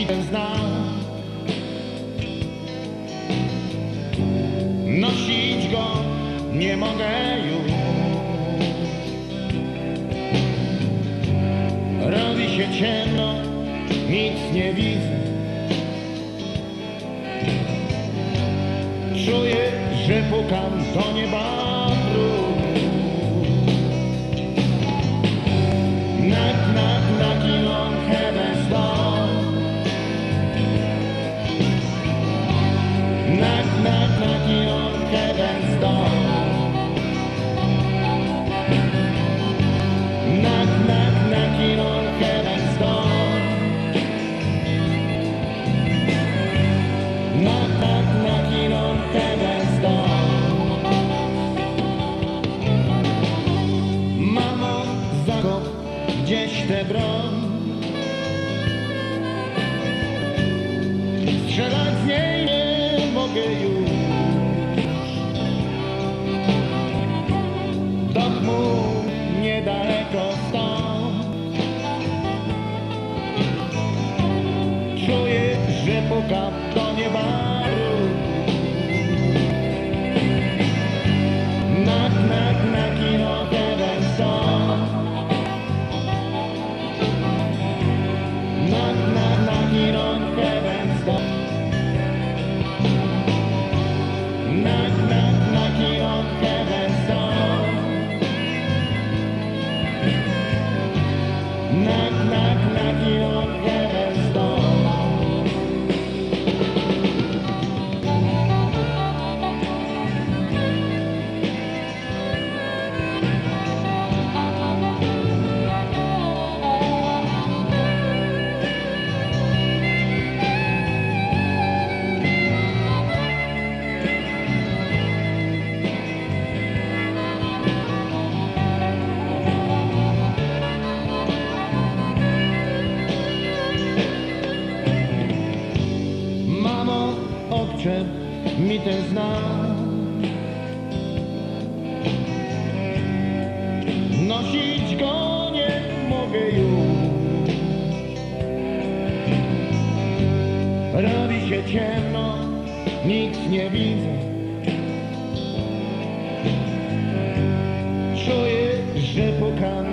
mi ten znak. Nosić go nie mogę już. Robi się ciemno, nic nie widzę. Czuję, że pukam do nieba que mi ten znak. Nosić go nie mogę już. Robi się ciemno, nic nie widzę. Czuję, że pukam